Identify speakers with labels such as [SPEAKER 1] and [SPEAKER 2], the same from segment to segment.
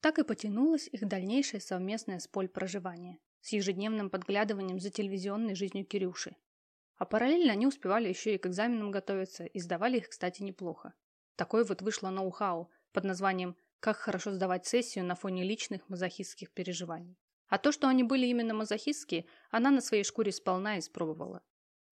[SPEAKER 1] Так и потянулось их дальнейшее совместное с Поль проживание, с ежедневным подглядыванием за телевизионной жизнью Кирюши. А параллельно они успевали еще и к экзаменам готовиться и сдавали их, кстати, неплохо. Такое вот вышло ноу-хау под названием «Как хорошо сдавать сессию на фоне личных мазохистских переживаний». А то, что они были именно мазохистские, она на своей шкуре сполна испробовала.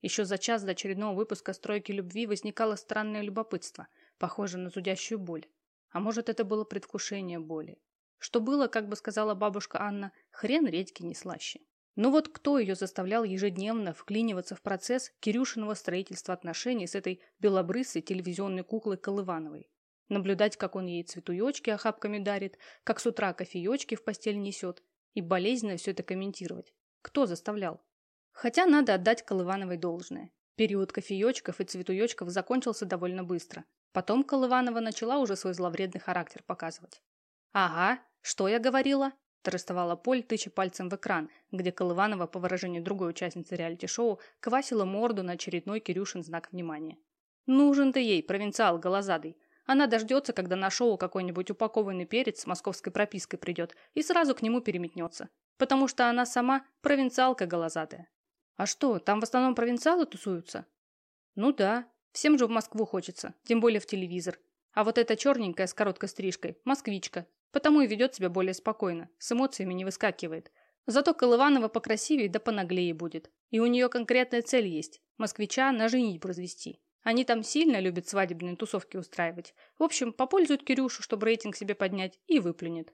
[SPEAKER 1] Еще за час до очередного выпуска «Стройки любви» возникало странное любопытство, похожее на зудящую боль. А может, это было предвкушение боли. Что было, как бы сказала бабушка Анна, хрен редьки не слаще. Но вот кто ее заставлял ежедневно вклиниваться в процесс Кирюшиного строительства отношений с этой белобрысой телевизионной куклой Колывановой? Наблюдать, как он ей цветуечки охапками дарит, как с утра кофеечки в постель несет, и болезненно все это комментировать. Кто заставлял? Хотя надо отдать Колывановой должное. Период кофеечков и цветуечков закончился довольно быстро. Потом Колыванова начала уже свой зловредный характер показывать. «Ага, что я говорила?» – торжествовала Поль, тыча пальцем в экран, где Колыванова, по выражению другой участницы реалити-шоу, квасила морду на очередной Кирюшин знак внимания. «Нужен ты ей, провинциал голозадый. Она дождется, когда на шоу какой-нибудь упакованный перец с московской пропиской придет, и сразу к нему переметнется. Потому что она сама провинциалка голозадая. А что, там в основном провинциалы тусуются? Ну да, всем же в Москву хочется, тем более в телевизор. А вот эта черненькая с короткой стрижкой – москвичка, потому и ведет себя более спокойно, с эмоциями не выскакивает. Зато Колыванова покрасивее да понаглее будет. И у нее конкретная цель есть – москвича на женитьбу развести. Они там сильно любят свадебные тусовки устраивать. В общем, попользуют Кирюшу, чтобы рейтинг себе поднять, и выплюнет.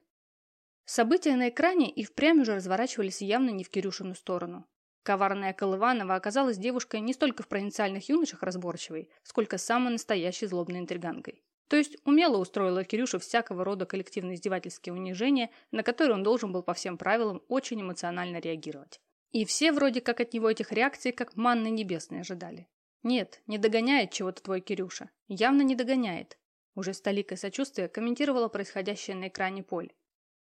[SPEAKER 1] События на экране и впрямь уже разворачивались явно не в Кирюшину сторону. Коварная Колыванова оказалась девушкой не столько в провинциальных юношах разборчивой, сколько самой настоящей злобной интриганкой. То есть умело устроила Кирюшу всякого рода коллективно-издевательские унижения, на которые он должен был по всем правилам очень эмоционально реагировать. И все вроде как от него этих реакций как манны небесные ожидали. Нет, не догоняет чего-то твой Кирюша. Явно не догоняет. Уже с толикой комментировала происходящее на экране Поль.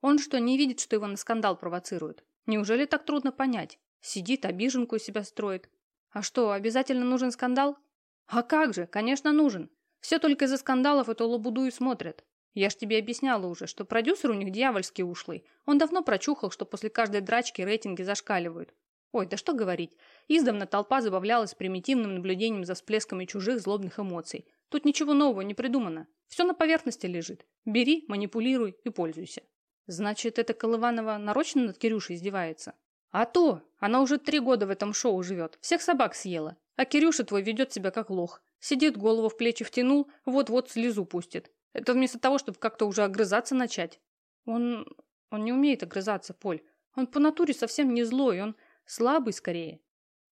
[SPEAKER 1] Он что, не видит, что его на скандал провоцируют? Неужели так трудно понять? Сидит, обиженку из себя строит. А что, обязательно нужен скандал? А как же, конечно, нужен. Все только из-за скандалов эту лабуду и смотрят. Я ж тебе объясняла уже, что продюсер у них дьявольски ушлый. Он давно прочухал, что после каждой драчки рейтинги зашкаливают. Ой, да что говорить. Издавна толпа забавлялась примитивным наблюдением за всплесками чужих злобных эмоций. Тут ничего нового не придумано. Все на поверхности лежит. Бери, манипулируй и пользуйся. Значит, эта Колыванова нарочно над Кирюшей издевается? А то! Она уже три года в этом шоу живет, всех собак съела. А Кирюша твой ведет себя как лох. Сидит, голову в плечи втянул, вот-вот слезу пустит. Это вместо того, чтобы как-то уже огрызаться начать. Он... он не умеет огрызаться, Поль. Он по натуре совсем не злой, он слабый скорее.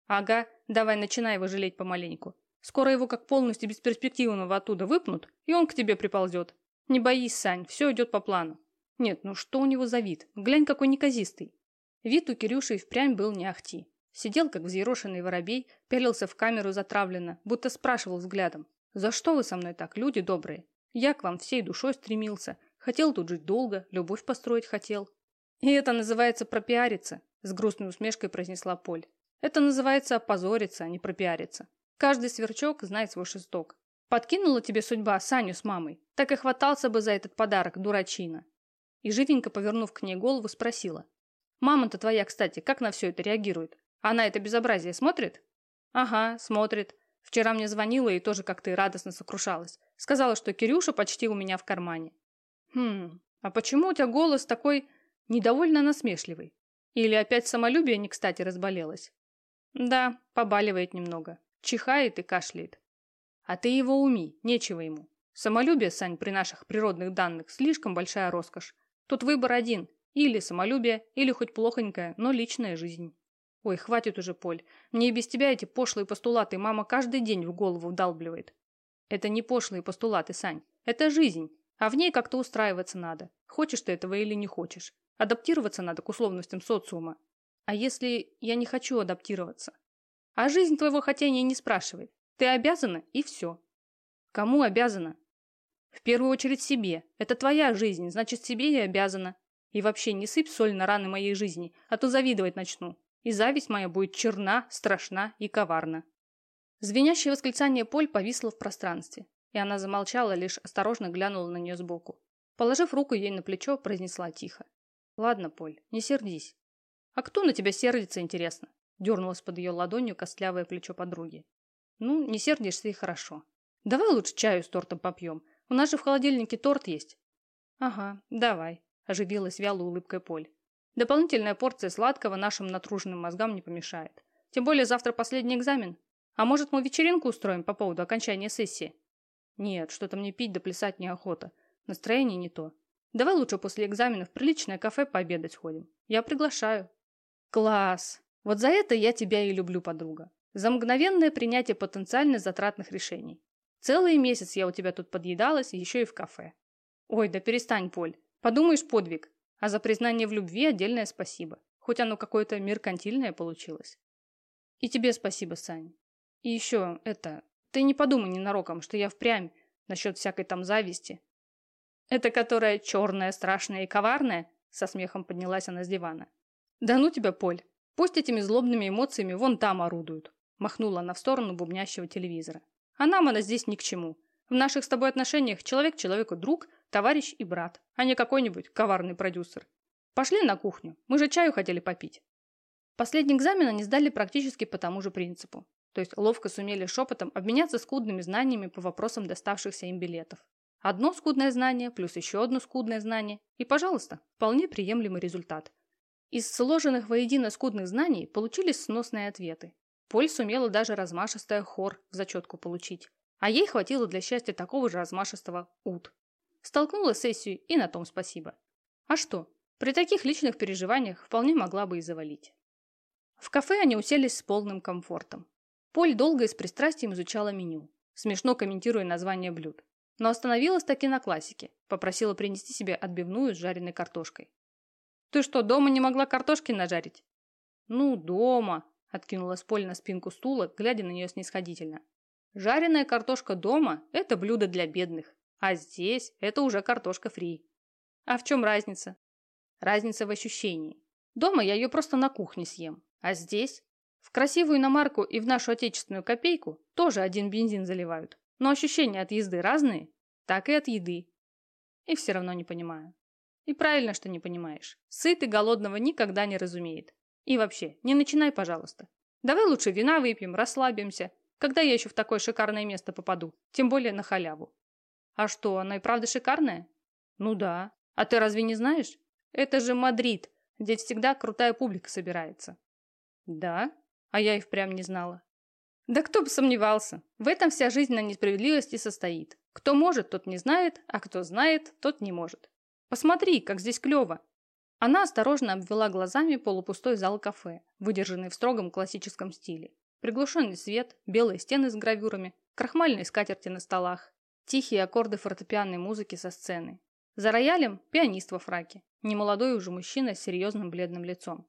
[SPEAKER 1] Ага, давай начинай его жалеть помаленьку. Скоро его как полностью бесперспективного оттуда выпнут, и он к тебе приползет. Не боись, Сань, все идет по плану. Нет, ну что у него за вид? Глянь, какой неказистый. Вид у Кирюши и впрямь был не ахти. Сидел, как взъерошенный воробей, пялился в камеру затравленно, будто спрашивал взглядом. «За что вы со мной так, люди добрые? Я к вам всей душой стремился. Хотел тут жить долго, любовь построить хотел». «И это называется пропиариться», – с грустной усмешкой произнесла Поль. «Это называется опозориться, а не пропиариться. Каждый сверчок знает свой шесток. Подкинула тебе судьба Саню с мамой, так и хватался бы за этот подарок, дурачина». И живенько повернув к ней голову, спросила. Мама-то твоя, кстати, как на все это реагирует? Она это безобразие смотрит? Ага, смотрит. Вчера мне звонила и тоже как-то радостно сокрушалась. Сказала, что Кирюша почти у меня в кармане. Хм, а почему у тебя голос такой недовольно насмешливый? Или опять самолюбие не кстати разболелось? Да, побаливает немного. Чихает и кашляет. А ты его уми, нечего ему. Самолюбие, Сань, при наших природных данных слишком большая роскошь. Тут выбор один или самолюбие, или хоть плохонькая, но личная жизнь. Ой, хватит уже, Поль. Мне и без тебя эти пошлые постулаты мама каждый день в голову вдалбливает. Это не пошлые постулаты, Сань. Это жизнь. А в ней как-то устраиваться надо. Хочешь ты этого или не хочешь. Адаптироваться надо к условностям социума. А если я не хочу адаптироваться? А жизнь твоего хотения не спрашивает. Ты обязана и все. Кому обязана? В первую очередь себе. Это твоя жизнь, значит себе и обязана. И вообще не сыпь соль на раны моей жизни, а то завидовать начну. И зависть моя будет черна, страшна и коварна. Звенящее восклицание Поль повисло в пространстве, и она замолчала, лишь осторожно глянула на нее сбоку. Положив руку ей на плечо, произнесла тихо. «Ладно, Поль, не сердись». «А кто на тебя сердится, интересно?» Дернулась под ее ладонью костлявое плечо подруги. «Ну, не сердишься и хорошо. Давай лучше чаю с тортом попьем. У нас же в холодильнике торт есть». «Ага, давай», – оживилась вялой улыбкой Поль. «Дополнительная порция сладкого нашим натруженным мозгам не помешает. Тем более завтра последний экзамен. А может, мы вечеринку устроим по поводу окончания сессии?» «Нет, что-то мне пить да плясать неохота. Настроение не то. Давай лучше после экзамена в приличное кафе пообедать ходим. Я приглашаю. Класс! Вот за это я тебя и люблю, подруга. За мгновенное принятие потенциально затратных решений. Целый месяц я у тебя тут подъедалась, еще и в кафе. Ой, да перестань, Поль. Подумаешь, подвиг. А за признание в любви отдельное спасибо. Хоть оно какое-то меркантильное получилось. И тебе спасибо, Сань. И еще, это, ты не подумай ненароком, что я впрямь насчет всякой там зависти. «Это которая черная, страшная и коварная?» Со смехом поднялась она с дивана. «Да ну тебя, Поль! Пусть этими злобными эмоциями вон там орудуют!» Махнула она в сторону бубнящего телевизора. «А нам она здесь ни к чему. В наших с тобой отношениях человек человеку друг, товарищ и брат, а не какой-нибудь коварный продюсер. Пошли на кухню, мы же чаю хотели попить». Последний экзамен они сдали практически по тому же принципу. То есть ловко сумели шепотом обменяться скудными знаниями по вопросам доставшихся им билетов. Одно скудное знание плюс еще одно скудное знание, и, пожалуйста, вполне приемлемый результат. Из сложенных воедино скудных знаний получились сносные ответы. Поль сумела даже размашистая хор в зачетку получить, а ей хватило для счастья такого же размашистого ут. Столкнула сессию и на том спасибо. А что, при таких личных переживаниях вполне могла бы и завалить. В кафе они уселись с полным комфортом. Поль долго и с пристрастием изучала меню, смешно комментируя названия блюд. Но остановилась таки на классике. Попросила принести себе отбивную с жареной картошкой. «Ты что, дома не могла картошки нажарить?» «Ну, дома», – откинула Поль на спинку стула, глядя на нее снисходительно. «Жареная картошка дома – это блюдо для бедных, а здесь это уже картошка фри». «А в чем разница?» «Разница в ощущении. Дома я ее просто на кухне съем, а здесь в красивую иномарку и в нашу отечественную копейку тоже один бензин заливают. Но ощущения от езды разные, так и от еды. И все равно не понимаю. И правильно, что не понимаешь. Сытый голодного никогда не разумеет. И вообще, не начинай, пожалуйста. Давай лучше вина выпьем, расслабимся. Когда я еще в такое шикарное место попаду? Тем более на халяву. А что, она и правда шикарная? Ну да. А ты разве не знаешь? Это же Мадрид. Здесь всегда крутая публика собирается. Да? А я и впрямь не знала. Да кто бы сомневался. В этом вся жизнь на несправедливости состоит. Кто может, тот не знает, а кто знает, тот не может. Посмотри, как здесь клево. Она осторожно обвела глазами полупустой зал кафе, выдержанный в строгом классическом стиле. Приглушенный свет, белые стены с гравюрами, крахмальные скатерти на столах, тихие аккорды фортепианной музыки со сцены. За роялем пианист во фраке, немолодой уже мужчина с серьезным бледным лицом.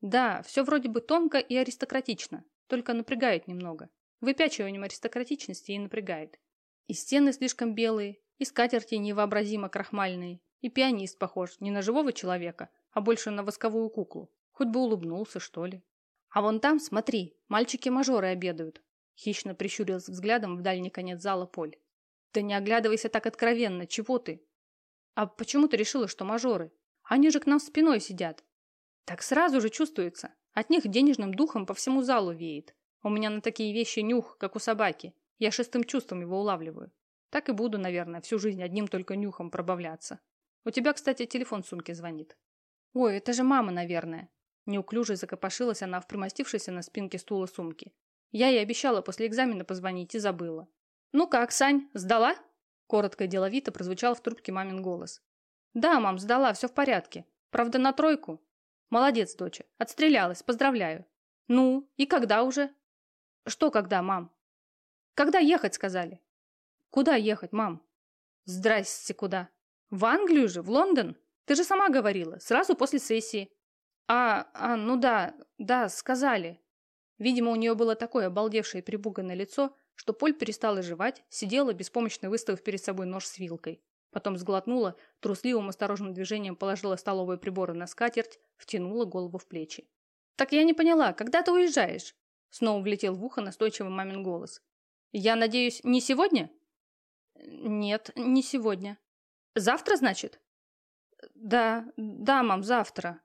[SPEAKER 1] Да, все вроде бы тонко и аристократично, только напрягает немного. Выпячиванием аристократичности и напрягает. И стены слишком белые, и скатерти невообразимо крахмальные, и пианист похож не на живого человека, а больше на восковую куклу. Хоть бы улыбнулся, что ли. А вон там, смотри, мальчики-мажоры обедают. Хищно прищурился взглядом в дальний конец зала Поль. Да не оглядывайся так откровенно, чего ты? А почему ты решила, что мажоры? Они же к нам спиной сидят. Так сразу же чувствуется. От них денежным духом по всему залу веет. У меня на такие вещи нюх, как у собаки. Я шестым чувством его улавливаю. Так и буду, наверное, всю жизнь одним только нюхом пробавляться. У тебя, кстати, телефон в сумке звонит. Ой, это же мама, наверное. Неуклюже закопошилась она в примостившейся на спинке стула сумки. Я ей обещала после экзамена позвонить и забыла. «Ну как, Сань, сдала?» Коротко и деловито прозвучал в трубке мамин голос. «Да, мам, сдала, все в порядке. Правда, на тройку. Молодец, доча. Отстрелялась, поздравляю. Ну, и когда уже? Что когда, мам? Когда ехать, сказали? Куда ехать, мам? Здрасте, куда? В Англию же, в Лондон? Ты же сама говорила, сразу после сессии. А, а, ну да, да, сказали. Видимо, у нее было такое обалдевшее и припуганное лицо, что Поль перестала жевать, сидела, беспомощно выставив перед собой нож с вилкой. Потом сглотнула, трусливым осторожным движением положила столовые приборы на скатерть, втянула голову в плечи. «Так я не поняла, когда ты уезжаешь?» Снова влетел в ухо настойчивый мамин голос. «Я надеюсь, не сегодня?» «Нет, не сегодня». Завтра, значит? Да, да, мам, завтра.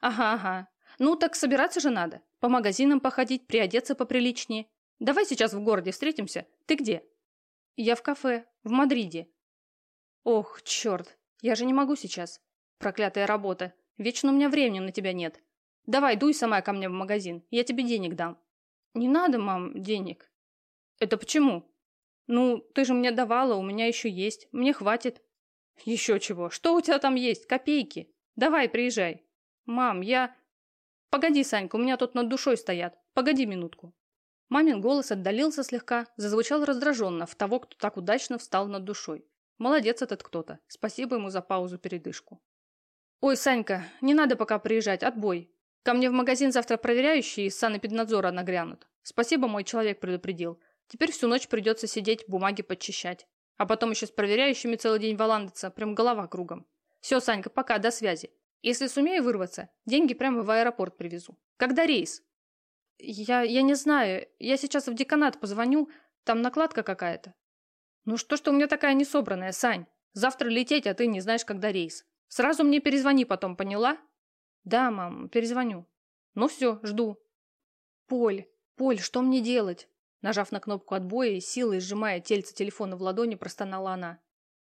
[SPEAKER 1] Ага, ага. Ну, так собираться же надо. По магазинам походить, приодеться поприличнее. Давай сейчас в городе встретимся. Ты где? Я в кафе, в Мадриде. Ох, черт, я же не могу сейчас. Проклятая работа. Вечно у меня времени на тебя нет. Давай, дуй сама ко мне в магазин, я тебе денег дам. Не надо, мам, денег. Это почему? Ну, ты же мне давала, у меня еще есть. Мне хватит. Еще чего? Что у тебя там есть? Копейки. Давай, приезжай. Мам, я... Погоди, Санька, у меня тут над душой стоят. Погоди минутку. Мамин голос отдалился слегка, зазвучал раздраженно в того, кто так удачно встал над душой. Молодец этот кто-то. Спасибо ему за паузу-передышку. Ой, Санька, не надо пока приезжать, отбой. Ко мне в магазин завтра проверяющие из санэпиднадзора нагрянут. Спасибо, мой человек предупредил. Теперь всю ночь придется сидеть, бумаги подчищать. А потом еще с проверяющими целый день валандаться, прям голова кругом. Все, Санька, пока, до связи. Если сумею вырваться, деньги прямо в аэропорт привезу. Когда рейс? Я, я не знаю. Я сейчас в деканат позвоню, там накладка какая-то. Ну что ты у меня такая несобранная, Сань? Завтра лететь, а ты не знаешь, когда рейс. Сразу мне перезвони потом, поняла? Да, мам, перезвоню. Ну все, жду. Поль, Поль, что мне делать? Нажав на кнопку отбоя и силой сжимая тельце телефона в ладони, простонала она.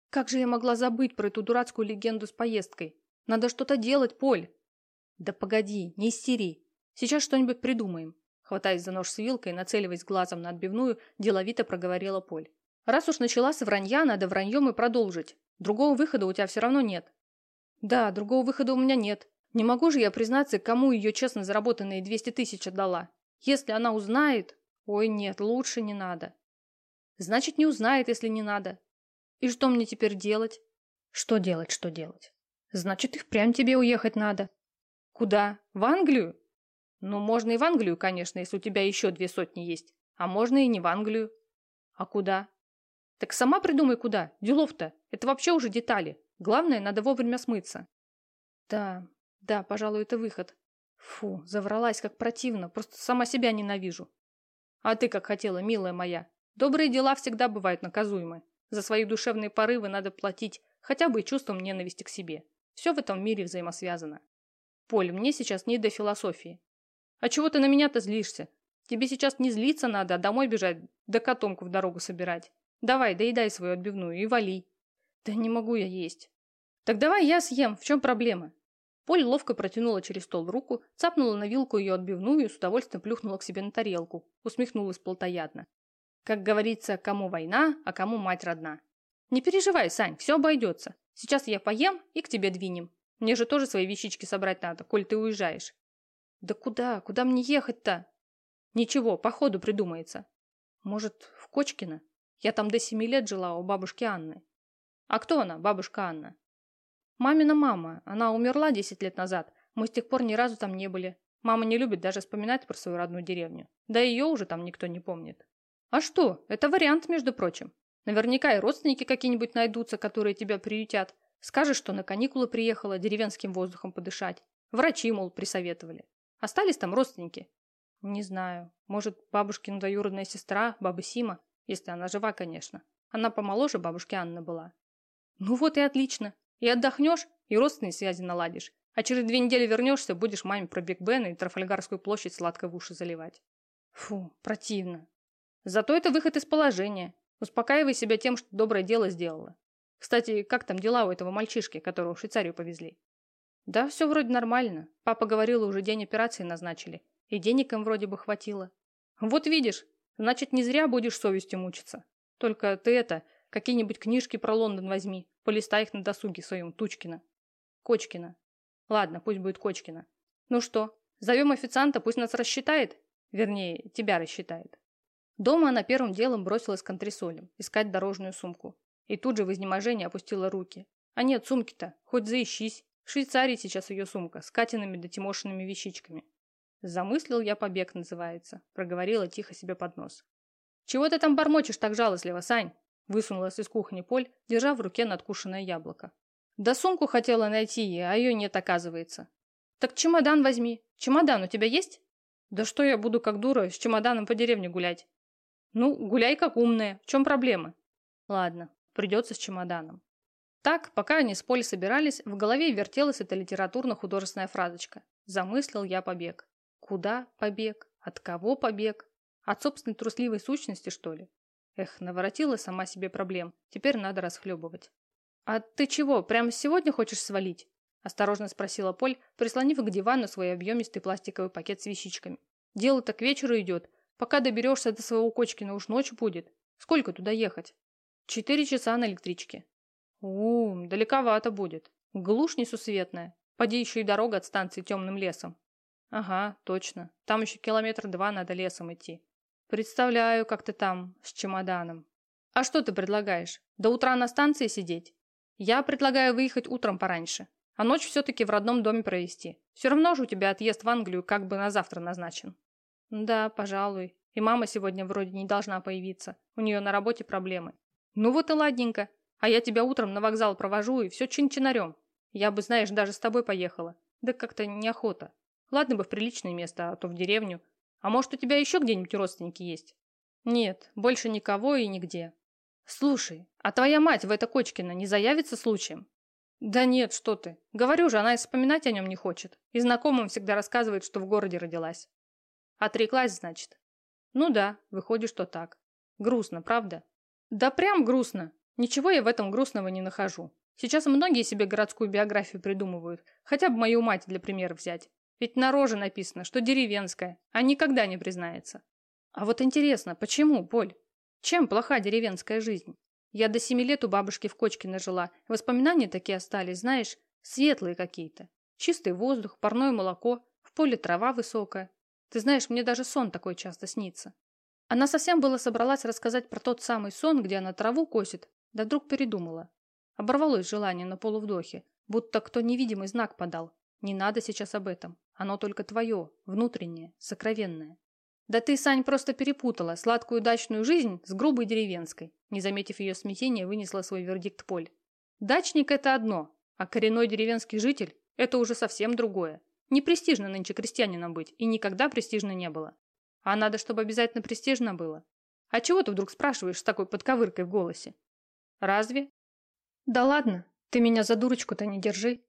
[SPEAKER 1] «Как же я могла забыть про эту дурацкую легенду с поездкой? Надо что-то делать, Поль!» «Да погоди, не истери. Сейчас что-нибудь придумаем». Хватаясь за нож с вилкой и нацеливаясь глазом на отбивную, деловито проговорила Поль. «Раз уж начала с вранья, надо враньем и продолжить. Другого выхода у тебя все равно нет». «Да, другого выхода у меня нет. Не могу же я признаться, кому ее честно заработанные 200 тысяч отдала. Если она узнает...» Ой, нет, лучше не надо. Значит, не узнает, если не надо. И что мне теперь делать? Что делать, что делать? Значит, и впрямь тебе уехать надо. Куда? В Англию? Ну, можно и в Англию, конечно, если у тебя еще две сотни есть. А можно и не в Англию. А куда? Так сама придумай, куда. Делов-то. Это вообще уже детали. Главное, надо вовремя смыться. Да, да, пожалуй, это выход. Фу, завралась, как противно. Просто сама себя ненавижу. А ты как хотела, милая моя. Добрые дела всегда бывают наказуемы. За свои душевные порывы надо платить хотя бы чувством ненависти к себе. Все в этом мире взаимосвязано. Поль, мне сейчас не до философии. А чего ты на меня-то злишься? Тебе сейчас не злиться надо, а домой бежать, да котомку в дорогу собирать. Давай, доедай свою отбивную и вали. Да не могу я есть. Так давай я съем, в чем проблема? Поль ловко протянула через стол руку, цапнула на вилку ее отбивную и с удовольствием плюхнула к себе на тарелку, усмехнулась плотоядно. Как говорится, кому война, а кому мать родна. Не переживай, Сань, все обойдется. Сейчас я поем и к тебе двинем. Мне же тоже свои вещички собрать надо, коль ты уезжаешь. Да куда? Куда мне ехать-то? Ничего, по ходу придумается. Может, в Кочкино? Я там до семи лет жила у бабушки Анны. А кто она, бабушка Анна? Мамина мама. Она умерла 10 лет назад. Мы с тех пор ни разу там не были. Мама не любит даже вспоминать про свою родную деревню. Да ее уже там никто не помнит. А что? Это вариант, между прочим. Наверняка и родственники какие-нибудь найдутся, которые тебя приютят. Скажешь, что на каникулы приехала деревенским воздухом подышать. Врачи, мол, присоветовали. Остались там родственники? Не знаю. Может, бабушкина двоюродная сестра, баба Сима, если она жива, конечно. Она помоложе бабушки Анны была. Ну вот и отлично. И отдохнешь, и родственные связи наладишь. А через две недели вернешься, будешь маме про Биг Бен и Трафальгарскую площадь сладко в уши заливать. Фу, противно. Зато это выход из положения. Успокаивай себя тем, что доброе дело сделала. Кстати, как там дела у этого мальчишки, которого в Швейцарию повезли? Да, все вроде нормально. Папа говорил, уже день операции назначили. И денег им вроде бы хватило. Вот видишь, значит, не зря будешь совестью мучиться. Только ты это, какие-нибудь книжки про Лондон возьми. Полистай их на досуге своем, Тучкина. Кочкина. Ладно, пусть будет Кочкина. Ну что, зовем официанта, пусть нас рассчитает? Вернее, тебя рассчитает. Дома она первым делом бросилась к антресолям, искать дорожную сумку. И тут же в изнеможении опустила руки. А нет, сумки-то, хоть заищись. В Швейцарии сейчас ее сумка, с Катиными да Тимошиными вещичками. Замыслил я побег, называется, проговорила тихо себе под нос. Чего ты там бормочешь так жалостливо, Сань? Высунулась из кухни Поль, держа в руке надкушенное яблоко. Да сумку хотела найти, а ее нет, оказывается. Так чемодан возьми. Чемодан у тебя есть? Да что я буду как дура с чемоданом по деревне гулять? Ну, гуляй как умная. В чем проблема? Ладно, придется с чемоданом. Так, пока они с Поль собирались, в голове вертелась эта литературно-художественная фразочка. Замыслил я побег. Куда побег? От кого побег? От собственной трусливой сущности, что ли? Эх, наворотила сама себе проблем. Теперь надо расхлебывать. «А ты чего, прямо сегодня хочешь свалить?» Осторожно спросила Поль, прислонив к дивану свой объемистый пластиковый пакет с вещичками. «Дело-то к вечеру идет. Пока доберешься до своего Кочкина, уж ночь будет. Сколько туда ехать?» «Четыре часа на электричке». «У, далековато будет. Глушь несусветная. Поди еще и дорога от станции темным лесом». «Ага, точно. Там еще километр два надо лесом идти. Представляю, как ты там, с чемоданом. А что ты предлагаешь? До утра на станции сидеть? Я предлагаю выехать утром пораньше, а ночь все-таки в родном доме провести. Все равно же у тебя отъезд в Англию как бы на завтра назначен. Да, пожалуй. И мама сегодня вроде не должна появиться. У нее на работе проблемы. Ну вот и ладненько. А я тебя утром на вокзал провожу и все чин-чинарем. Я бы, знаешь, даже с тобой поехала. Да как-то неохота. Ладно бы в приличное место, а то в деревню. А может, у тебя еще где-нибудь родственники есть? Нет, больше никого и нигде. Слушай, а твоя мать в это Кочкино не заявится случаем? Да нет, что ты. Говорю же, она и вспоминать о нем не хочет. И знакомым всегда рассказывает, что в городе родилась. Отреклась, значит? Ну да, выходит, что так. Грустно, правда? Да прям грустно. Ничего я в этом грустного не нахожу. Сейчас многие себе городскую биографию придумывают. Хотя бы мою мать для примера взять. Ведь на роже написано, что деревенская, а никогда не признается. А вот интересно, почему, Поль? Чем плоха деревенская жизнь? Я до семи лет у бабушки в Кочкино жила. Воспоминания такие остались, знаешь, светлые какие-то. Чистый воздух, парное молоко, в поле трава высокая. Ты знаешь, мне даже сон такой часто снится. Она совсем было собралась рассказать про тот самый сон, где она траву косит, да вдруг передумала. Оборвалось желание на полувдохе, будто кто невидимый знак подал. Не надо сейчас об этом. Оно только твое, внутреннее, сокровенное. Да ты, Сань, просто перепутала сладкую дачную жизнь с грубой деревенской. Не заметив ее смятения, вынесла свой вердикт Поль. Дачник – это одно, а коренной деревенский житель – это уже совсем другое. Не престижно нынче крестьянином быть, и никогда престижно не было. А надо, чтобы обязательно престижно было. А чего ты вдруг спрашиваешь с такой подковыркой в голосе? Разве? Да ладно, ты меня за дурочку-то не держи.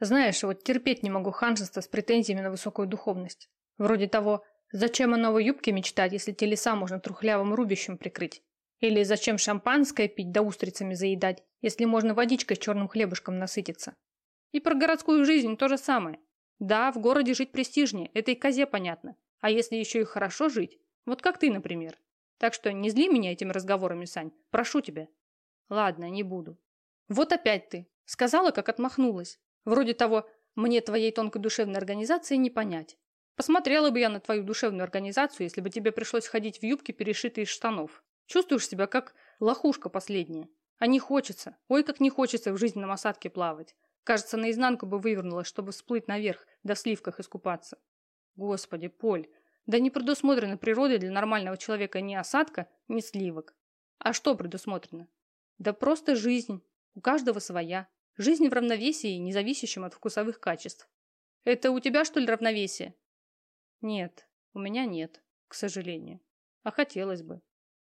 [SPEAKER 1] Знаешь, вот терпеть не могу ханжество с претензиями на высокую духовность. Вроде того, зачем о новой юбке мечтать, если телеса можно трухлявым рубящим прикрыть? Или зачем шампанское пить да устрицами заедать, если можно водичкой с черным хлебушком насытиться? И про городскую жизнь то же самое. Да, в городе жить престижнее, это и козе понятно. А если еще и хорошо жить? Вот как ты, например. Так что не зли меня этими разговорами, Сань, прошу тебя. Ладно, не буду. Вот опять ты. Сказала, как отмахнулась. Вроде того, мне твоей тонкой душевной организации не понять. Посмотрела бы я на твою душевную организацию, если бы тебе пришлось ходить в юбке, перешитой из штанов. Чувствуешь себя как лохушка последняя. А не хочется. Ой, как не хочется в жизненном осадке плавать. Кажется, наизнанку бы вывернулась, чтобы всплыть наверх, да в сливках искупаться. Господи, Поль, да не предусмотрено природой для нормального человека ни осадка, ни сливок. А что предусмотрено? Да просто жизнь. У каждого своя. Жизнь в равновесии, независящем от вкусовых качеств. Это у тебя, что ли, равновесие? Нет, у меня нет, к сожалению. А хотелось бы.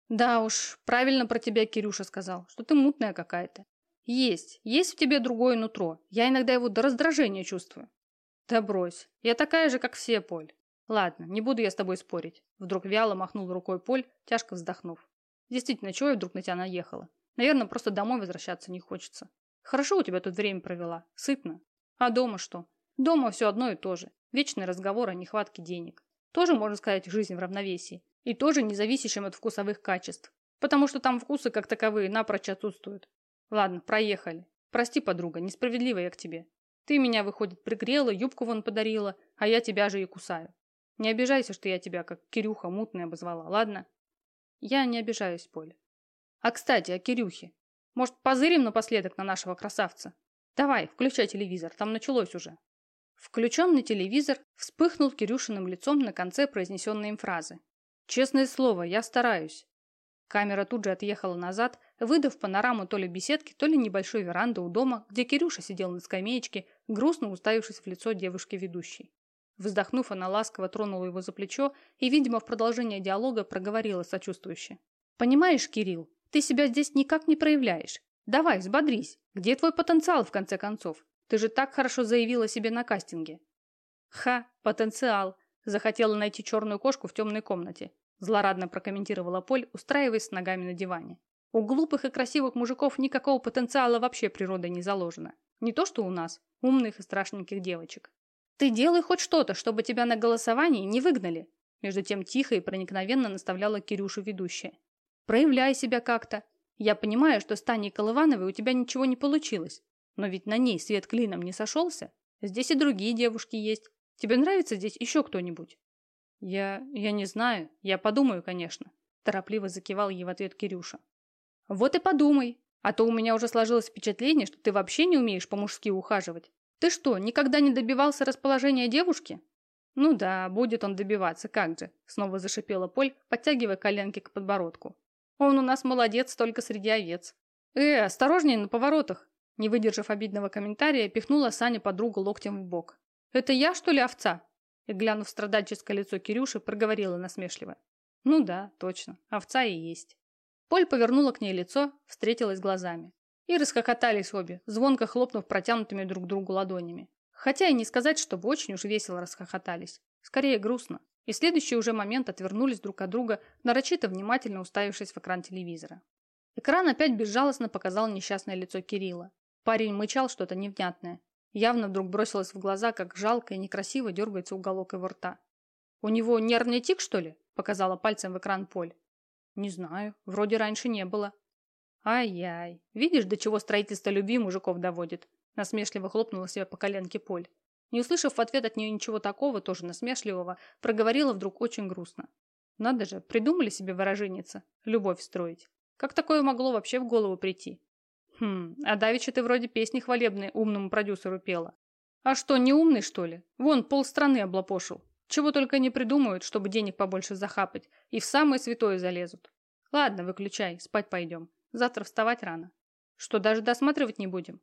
[SPEAKER 1] Да уж, правильно про тебя Кирюша сказал, что ты мутная какая-то. Есть, есть в тебе другое нутро. Я иногда его до раздражения чувствую. Да брось, я такая же, как все, Поль. Ладно, не буду я с тобой спорить. Вдруг вяло махнул рукой Поль, тяжко вздохнув. Действительно, чего я вдруг на тебя наехала? Наверное, просто домой возвращаться не хочется. Хорошо у тебя тут время провела, сытно. А дома что? Дома все одно и то же. Вечный разговор о нехватке денег. Тоже, можно сказать, жизнь в равновесии. И тоже независящим от вкусовых качеств. Потому что там вкусы как таковые напрочь отсутствуют. Ладно, проехали. Прости, подруга, несправедливо я к тебе. Ты меня, выходит, пригрела, юбку вон подарила, а я тебя же и кусаю. Не обижайся, что я тебя, как Кирюха, мутная обозвала, ладно? Я не обижаюсь, Поля. А, кстати, о Кирюхе. Может, позырим напоследок на нашего красавца? Давай, включай телевизор, там началось уже. Включенный телевизор вспыхнул Кирюшиным лицом на конце произнесенной им фразы. Честное слово, я стараюсь. Камера тут же отъехала назад, выдав панораму то ли беседки, то ли небольшой веранды у дома, где Кирюша сидел на скамеечке, грустно уставившись в лицо девушки-ведущей. Вздохнув, она ласково тронула его за плечо и, видимо, в продолжение диалога проговорила сочувствующе. «Понимаешь, Кирилл, ты себя здесь никак не проявляешь. Давай, взбодрись. Где твой потенциал, в конце концов? Ты же так хорошо заявила себе на кастинге. Ха, потенциал. Захотела найти черную кошку в темной комнате. Злорадно прокомментировала Поль, устраиваясь с ногами на диване. У глупых и красивых мужиков никакого потенциала вообще природой не заложено. Не то, что у нас, умных и страшненьких девочек. Ты делай хоть что-то, чтобы тебя на голосовании не выгнали. Между тем тихо и проникновенно наставляла Кирюша ведущая. Проявляй себя как-то. Я понимаю, что с Таней Колывановой у тебя ничего не получилось. Но ведь на ней свет клином не сошелся. Здесь и другие девушки есть. Тебе нравится здесь еще кто-нибудь? Я... я не знаю. Я подумаю, конечно. Торопливо закивал ей в ответ Кирюша. Вот и подумай. А то у меня уже сложилось впечатление, что ты вообще не умеешь по-мужски ухаживать. Ты что, никогда не добивался расположения девушки? Ну да, будет он добиваться, как же. Снова зашипела Поль, подтягивая коленки к подбородку. Он у нас молодец только среди овец. Э, осторожнее на поворотах. Не выдержав обидного комментария, пихнула Саня подругу локтем в бок. Это я, что ли, овца? И, глянув в страдальческое лицо Кирюши, проговорила насмешливо. Ну да, точно, овца и есть. Поль повернула к ней лицо, встретилась глазами. И расхохотались обе, звонко хлопнув протянутыми друг другу ладонями. Хотя и не сказать, чтобы очень уж весело расхохотались. Скорее грустно и в следующий уже момент отвернулись друг от друга, нарочито внимательно уставившись в экран телевизора. Экран опять безжалостно показал несчастное лицо Кирилла. Парень мычал что-то невнятное. Явно вдруг бросилось в глаза, как жалко и некрасиво дергается уголок его рта. «У него нервный тик, что ли?» – показала пальцем в экран Поль. «Не знаю. Вроде раньше не было». «Ай-яй. Видишь, до чего строительство любви мужиков доводит?» – насмешливо хлопнула себя по коленке Поль. Не услышав в ответ от нее ничего такого, тоже насмешливого, проговорила вдруг очень грустно. Надо же, придумали себе выраженница. Любовь строить. Как такое могло вообще в голову прийти? Хм, а давеча ты вроде песни хвалебные умному продюсеру пела. А что, не умный, что ли? Вон, полстраны облапошил. Чего только не придумают, чтобы денег побольше захапать, и в самое святое залезут. Ладно, выключай, спать пойдем. Завтра вставать рано. Что, даже досматривать не будем?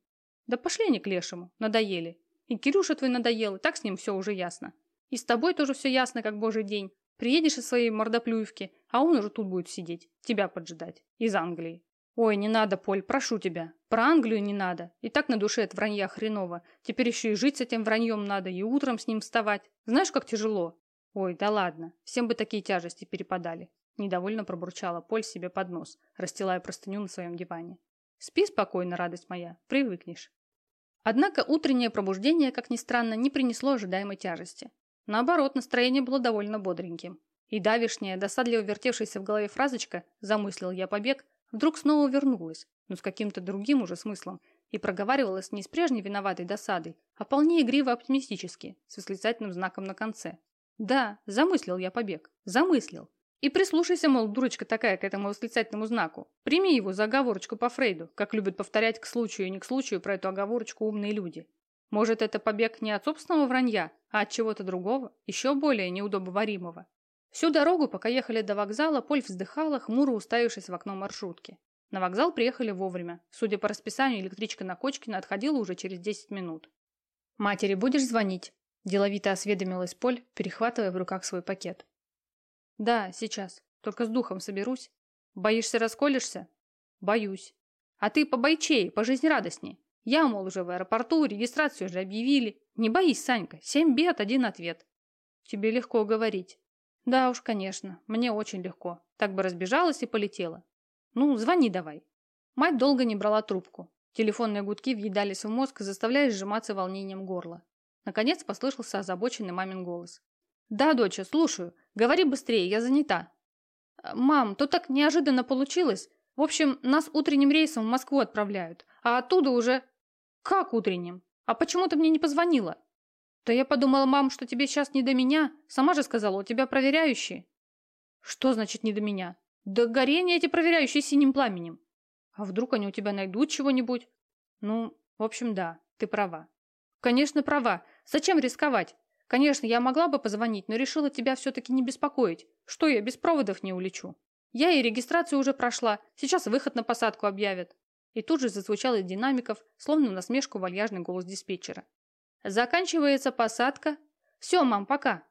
[SPEAKER 1] Да пошли они к лешему, надоели. И Кирюша твой надоел, и так с ним все уже ясно. И с тобой тоже все ясно, как божий день. Приедешь из своей мордоплюевки, а он уже тут будет сидеть, тебя поджидать. Из Англии. Ой, не надо, Поль, прошу тебя. Про Англию не надо. И так на душе от вранья хреново. Теперь еще и жить с этим враньем надо, и утром с ним вставать. Знаешь, как тяжело? Ой, да ладно. Всем бы такие тяжести перепадали. Недовольно пробурчала Поль себе под нос, расстилая простыню на своем диване. Спи спокойно, радость моя, привыкнешь. Однако утреннее пробуждение, как ни странно, не принесло ожидаемой тяжести. Наоборот, настроение было довольно бодреньким. И давишняя, досадливо вертевшаяся в голове фразочка «замыслил я побег» вдруг снова вернулась, но с каким-то другим уже смыслом, и проговаривалась не с прежней виноватой досадой, а вполне игриво-оптимистически, с восклицательным знаком на конце. «Да, замыслил я побег. Замыслил. И прислушайся, мол, дурочка такая, к этому восклицательному знаку. Прими его за оговорочку по Фрейду, как любят повторять к случаю и не к случаю про эту оговорочку умные люди. Может, это побег не от собственного вранья, а от чего-то другого, еще более неудобоваримого. Всю дорогу, пока ехали до вокзала, Поль вздыхала, хмуро уставившись в окно маршрутки. На вокзал приехали вовремя. Судя по расписанию, электричка на Кочкина отходила уже через 10 минут. «Матери будешь звонить?» – деловито осведомилась Поль, перехватывая в руках свой пакет. Да, сейчас. Только с духом соберусь. Боишься, расколешься? Боюсь. А ты побойчей, пожизнерадостней. Я, мол, уже в аэропорту, регистрацию же объявили. Не боись, Санька, семь бед, один ответ. Тебе легко говорить. Да уж, конечно, мне очень легко. Так бы разбежалась и полетела. Ну, звони давай. Мать долго не брала трубку. Телефонные гудки въедались в мозг, заставляя сжиматься волнением горла. Наконец послышался озабоченный мамин голос. «Да, доча, слушаю. Говори быстрее, я занята». «Мам, то так неожиданно получилось. В общем, нас утренним рейсом в Москву отправляют, а оттуда уже...» «Как утренним? А почему ты мне не позвонила?» «Да я подумала, мам, что тебе сейчас не до меня. Сама же сказала, у тебя проверяющие». «Что значит не до меня?» «Да горение эти проверяющие синим пламенем». «А вдруг они у тебя найдут чего-нибудь?» «Ну, в общем, да, ты права». «Конечно, права. Зачем рисковать? Конечно, я могла бы позвонить, но решила тебя все-таки не беспокоить. Что я без проводов не улечу? Я и регистрацию уже прошла, сейчас выход на посадку объявят. И тут же зазвучал из динамиков, словно насмешку вальяжный голос диспетчера. Заканчивается посадка. Все, мам, пока.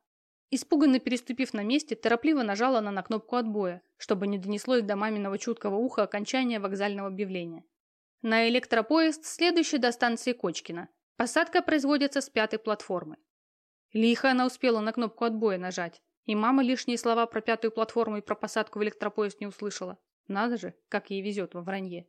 [SPEAKER 1] Испуганно переступив на месте, торопливо нажала она на кнопку отбоя, чтобы не донеслось до маминого чуткого уха окончания вокзального объявления. На электропоезд, следующий до станции Кочкина. Посадка производится с пятой платформы. Лихо она успела на кнопку отбоя нажать, и мама лишние слова про пятую платформу и про посадку в электропоезд не услышала. Надо же, как ей везет во вранье.